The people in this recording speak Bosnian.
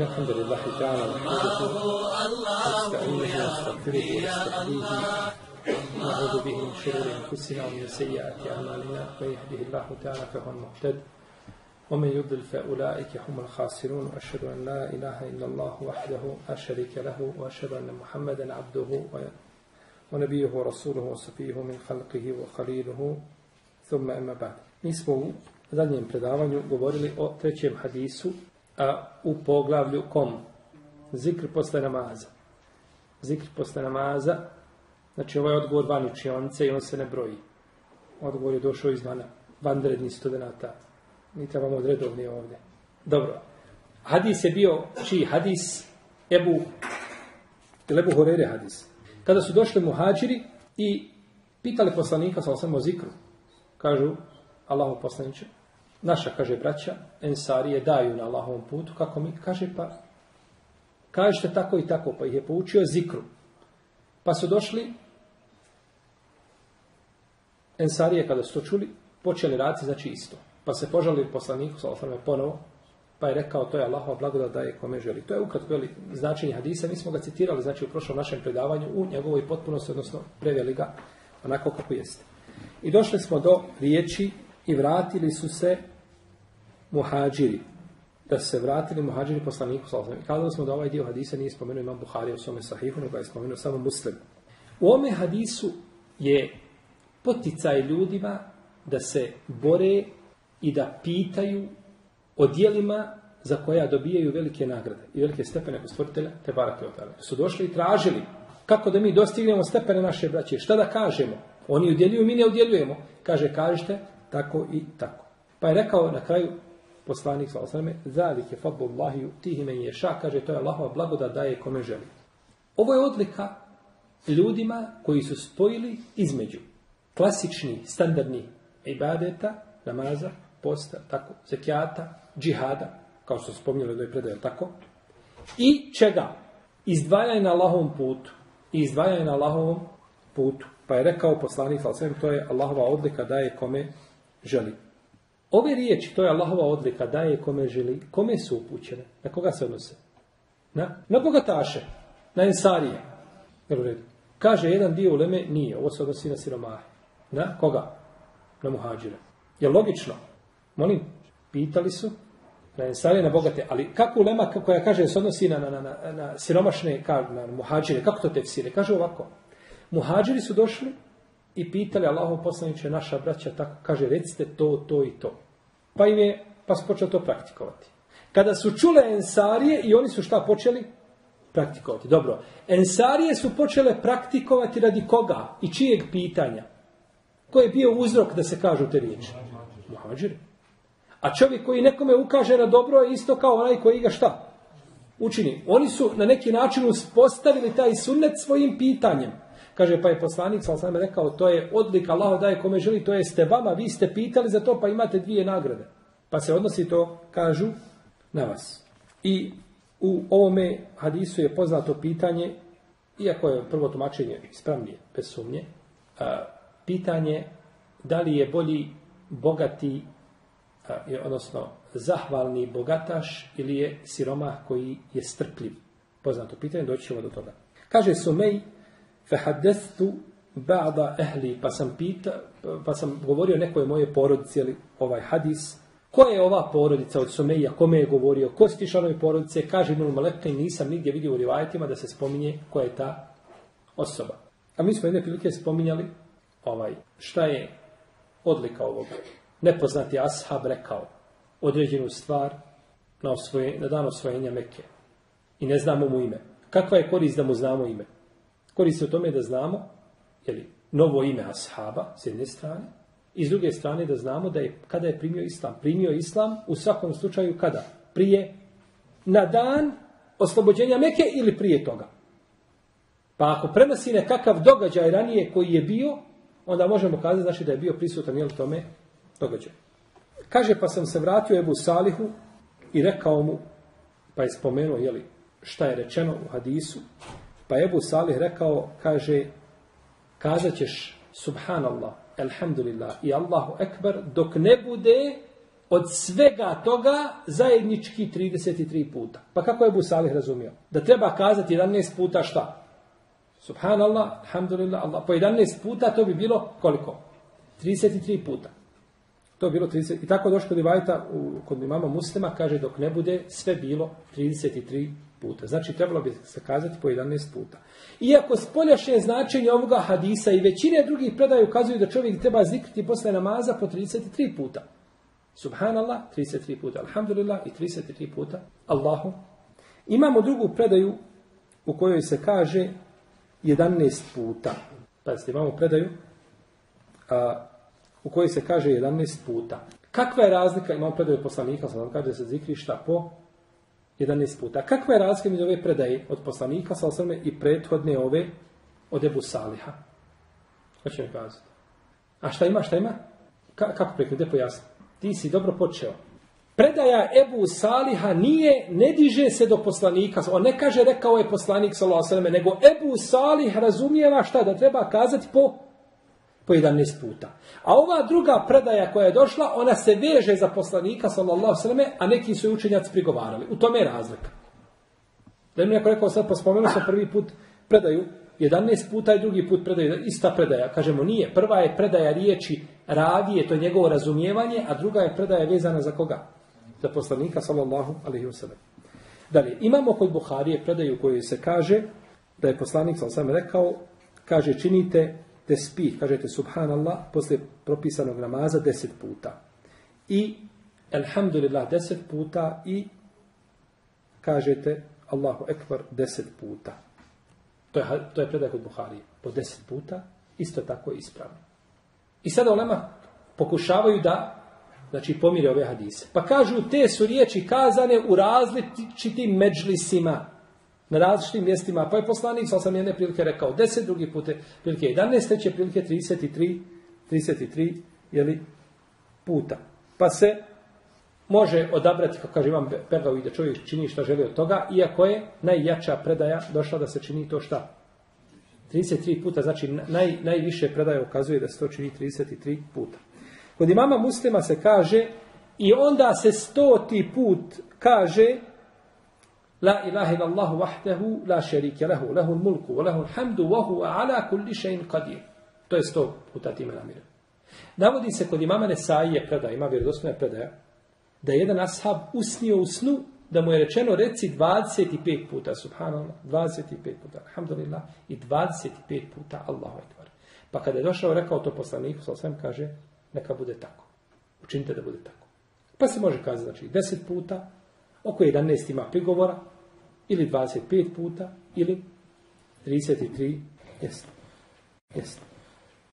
الحمد لله تعالى نحمده ونستعينه ونستغفره ونستهديه ونعوذ به من شرور انفسنا ومن سيئات اعمالنا من يهده الله تعالى فهو المهتد ومن يضلل فاولئك هم الخاسرون واشهد ان لا اله الا الله وحده لا شريك له واشهد ان محمدا عبده ونبيه ورسوله وصفيه من خلقه وخليله ثم اما بعد Mi smo u zadnjem predavanju govorili o trećem hadisu a, u poglavlju kom? Zikr posle namaza. Zikr posle namaza, znači ovaj odgovor van učionice i on se ne broji. Odgovor je došao izvana, vanredni studenta. Mi trebamo odredovni ovdje. Dobro. Hadis je bio, čiji hadis? Ebu, Ebu Horere hadis. Kada su došli muhađiri i pitali poslanika sa osam o zikru, kažu, Allahu poslaniče, naša, kaže braća, ensarije daju na Allahovom putu, kako mi, kaže pa, kažete tako i tako, pa ih je poučio zikru. Pa su došli, ensarije kada su to čuli, počeli raditi, znači isto. Pa se požalili poslaniku, sa osvrame ponovo, pa je rekao, to je Allahova blagodat daje kome želi. To je ukratko veli značenje hadisa, mi smo ga citirali, znači u prošlom našem predavanju, u njegovoj potpunosti, odnosno preveli ga onako kako jeste. I došli smo do riječi i vratili su se muhađiri, da se vratili muhađiri poslaniku sallallahu alejhi Kazali smo da ovaj dio hadisa nije spomenuo Imam Buhari u svome sahihu, nego je spomenuo samo Muslim. U ome hadisu je poticaj ljudima da se bore i da pitaju o dijelima za koja dobijaju velike nagrade i velike stepene kod stvoritelja te barake od Su došli i tražili kako da mi dostignemo stepene naše braće, šta da kažemo? Oni udjeljuju, mi ne udjeljujemo. Kaže, kažete tako i tako. Pa je rekao na kraju poslanik sa osrame, zalik je fadlullahi tihi men ješa, kaže, to je Allahova blagoda daje kome želi. Ovo je odlika ljudima koji su spojili između klasični, standardni ibadeta, namaza, posta, tako, zekijata, džihada, kao što smo spomnjali da je predaje, tako, i čega? Izdvajaj na Allahovom putu. I izdvajaj na Allahovom putu. Pa je rekao poslanik, sa to je Allahova odlika daje kome želi. Ove riječi, to je Allahova odlika, daje kome želi, kome su upućene, na koga se odnose? Na, na bogataše, na ensarije. Kaže jedan dio uleme, nije, ovo se odnosi na siromahe. Na koga? Na muhađire. Je logično? Molim, pitali su na ensarije, na bogate, ali kako ulema koja kaže se odnosi na, na, na, na siromašne, na muhađire, kako to tefsire? Kaže ovako, muhađiri su došli i pitali Allahov poslaniče naša braća tako kaže recite to to i to. Pa im je pa su počeli to praktikovati. Kada su čule ensarije i oni su šta počeli praktikovati. Dobro. Ensarije su počele praktikovati radi koga i čijeg pitanja? Ko je bio uzrok da se kažu te riječi? Muhađiri. A čovjek koji nekome ukaže na dobro je isto kao onaj koji ga šta? Učini. Oni su na neki način uspostavili taj sunnet svojim pitanjem. Kaže, pa je poslanik, sam sam rekao, to je odlika, Allah daje kome želi, to jeste vama, vi ste pitali za to, pa imate dvije nagrade. Pa se odnosi to, kažu, na vas. I u ovome hadisu je poznato pitanje, iako je prvo tumačenje ispravnije, bez sumnje, a, pitanje da li je bolji bogati, a, je, odnosno zahvalni bogataš ili je siromah koji je strpljiv. Poznato pitanje, doći ćemo do toga. Kaže Sumej, Fahadestu ba'da ehli, pa sam pita, pa sam govorio nekoj moje porodici, ali ovaj hadis, ko je ova porodica od Sumeja, kome je govorio, ko su ti članovi porodice, kaže Ibn Malekka i nisam nigdje vidio u rivajetima da se spominje koja je ta osoba. A mi smo jedne prilike spominjali ovaj, šta je odlika ovog. Nepoznati ashab rekao određenu stvar na, osvoje, na dan osvojenja Mekke. I ne znamo mu ime. Kakva je korist da mu znamo ime? Koristi o tome da znamo jeli, novo ime ashaba s jedne strane i s druge strane da znamo da je kada je primio islam. Primio islam u svakom slučaju kada? Prije na dan oslobođenja Meke ili prije toga. Pa ako prenosi nekakav događaj ranije koji je bio, onda možemo kazati znači da je bio prisutan jel tome događaj. Kaže pa sam se vratio Ebu Salihu i rekao mu, pa je spomenuo jeli, šta je rečeno u hadisu, Pa Ebu Salih rekao, kaže, kazat ćeš subhanallah, alhamdulillah i Allahu ekber, dok ne bude od svega toga zajednički 33 puta. Pa kako je Ebu Salih razumio? Da treba kazati 11 puta šta? Subhanallah, alhamdulillah, Allah. Po 11 puta to bi bilo koliko? 33 puta. To je bilo 30. I tako došlo kod Ivajta, u, kod imama muslima, kaže dok ne bude sve bilo 33 puta. Znači trebalo bi se kazati po 11 puta. Iako spoljašnje značenje ovoga hadisa i većine drugih predaja ukazuju da čovjek treba zikriti posle namaza po 33 puta. Subhanallah, 33 puta. Alhamdulillah i 33 puta. Allahu. Imamo drugu predaju u kojoj se kaže 11 puta. Pazite, imamo predaju a, u kojoj se kaže 11 puta. Kakva je razlika, imamo predaju poslanika, sam vam kaže da se zikri šta po 11 puta. Kakva je razlika među ove predaje od poslanika, sa osrme, i prethodne ove od Ebu Saliha? Hoće mi kazati. A šta ima, šta ima? Ka, kako preko, gdje pojasni? Ti si dobro počeo. Predaja Ebu Saliha nije, ne diže se do poslanika. On ne kaže rekao je poslanik, sallallahu nego Ebu Salih razumijeva šta da treba kazati po po 11 puta. A ova druga predaja koja je došla, ona se veže za poslanika, sallallahu sallam, a neki su učenjaci prigovarali. U tome je razlika. Da mi neko rekao, sad pa pospomenuo sam prvi put predaju, 11 puta i drugi put predaju, ista predaja. Kažemo, nije. Prva je predaja riječi ravije, to je njegovo razumijevanje, a druga je predaja vezana za koga? Za poslanika, sallallahu alaihi wa. Dalje, imamo kod Buharije predaju koju se kaže da je poslanik, sallallahu sallam, rekao, kaže, činite tesbih, kažete subhanallah, posle propisanog namaza deset puta. I alhamdulillah deset puta i kažete Allahu ekvar deset puta. To je, to je predaj kod Buharije. Po deset puta, isto tako je ispravno. I sada olema pokušavaju da znači pomire ove hadise. Pa kažu te su riječi kazane u različitim međlisima na različitim mjestima, pa je poslanik, sa sam jedne prilike rekao 10, drugi pute prilike 11, treće prilike 33, 33 jeli, puta. Pa se može odabrati, kako kaže imam pegao da čovjek čini šta želi od toga, iako je najjača predaja došla da se čini to šta? 33 puta, znači naj, najviše predaja ukazuje da se to čini 33 puta. Kod imama muslima se kaže i onda se stoti put kaže La ilaha illa Allahu wahdahu la sharika lahu lahu al-mulku wa lahu al-hamdu wa huwa ala kulli shay'in qadir. To je sto puta time namire. Navodi se kod imama Nesaije kada ima vjerodostojna predaja, da je jedan ashab usnio u snu da mu je rečeno reci 25 puta, subhanallah, 25 puta, alhamdulillah, i 25 puta Allahu ekvar. Pa kada je došao, rekao to poslaniku, sa svem kaže, neka bude tako. Učinite da bude tako. Pa se može kazati, znači, 10 puta, oko 11 ima prigovora, ili 25 puta, ili 33, jest. Jest.